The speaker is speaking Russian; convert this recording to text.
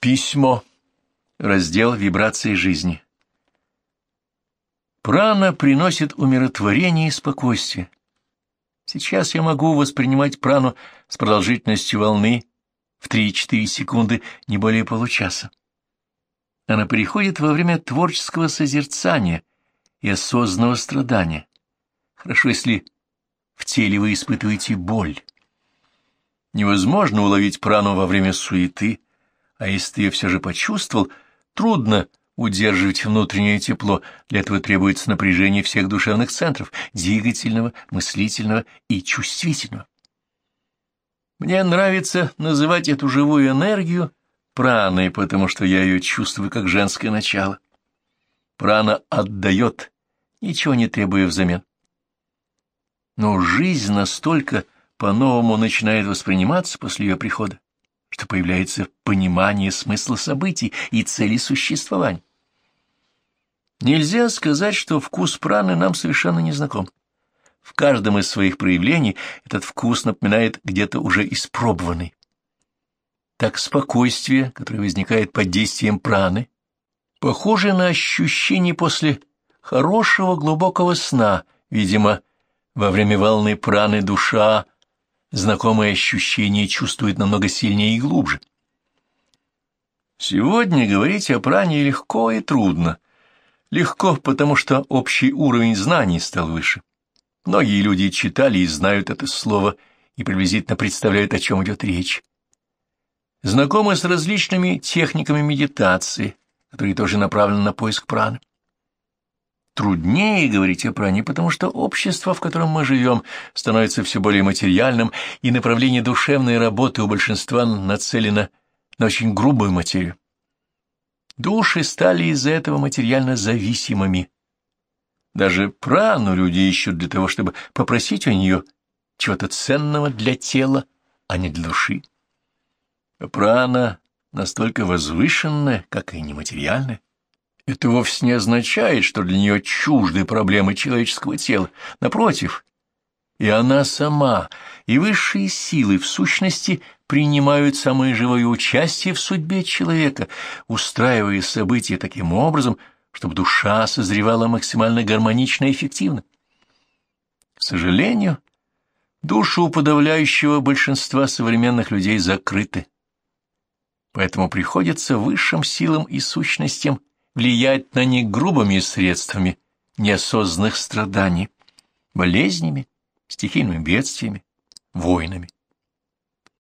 Письмо. Раздел «Вибрации жизни». Прана приносит умиротворение и спокойствие. Сейчас я могу воспринимать прану с продолжительностью волны в 3-4 секунды, не более получаса. Она приходит во время творческого созерцания и осознанного страдания. Хорошо, если в теле вы испытываете боль. Невозможно уловить прану во время суеты, а если ты ее все же почувствовал, трудно удерживать внутреннее тепло, для этого требуется напряжение всех душевных центров, двигательного, мыслительного и чувствительного. Мне нравится называть эту живую энергию праной, потому что я ее чувствую как женское начало. Прана отдает, ничего не требуя взамен. Но жизнь настолько по-новому начинает восприниматься после ее прихода, что появляется понимание смысла событий и цели существования. Нельзя сказать, что вкус праны нам совершенно не знаком. В каждом из своих проявлений этот вкус напоминает где-то уже испробованный. Так спокойствие, которое возникает под действием праны, похоже на ощущение после хорошего глубокого сна, видимо, во время волны праны душа знакомые ощущения чувствует намного сильнее и глубже. Сегодня говорить о пране легко и трудно. Легко, потому что общий уровень знаний стал выше. Многие люди читали и знают это слово и приблизительно представляют, о чем идет речь. Знакомы с различными техниками медитации, которые тоже направлены на поиск праны. Труднее говорить о пране, потому что общество, в котором мы живем, становится все более материальным, и направление душевной работы у большинства нацелено на очень грубую материю. Души стали из-за этого материально зависимыми. Даже прану люди ищут для того, чтобы попросить у нее чего-то ценного для тела, а не для души. Прана настолько возвышенная, как и нематериальная. Это вовсе не означает, что для нее чужды проблемы человеческого тела. Напротив, и она сама, и высшие силы в сущности принимают самое живое участие в судьбе человека, устраивая события таким образом, чтобы душа созревала максимально гармонично и эффективно. К сожалению, души у подавляющего большинства современных людей закрыты. Поэтому приходится высшим силам и сущностям влиять на них грубыми средствами неосознанных страданий, болезнями, стихийными бедствиями, войнами.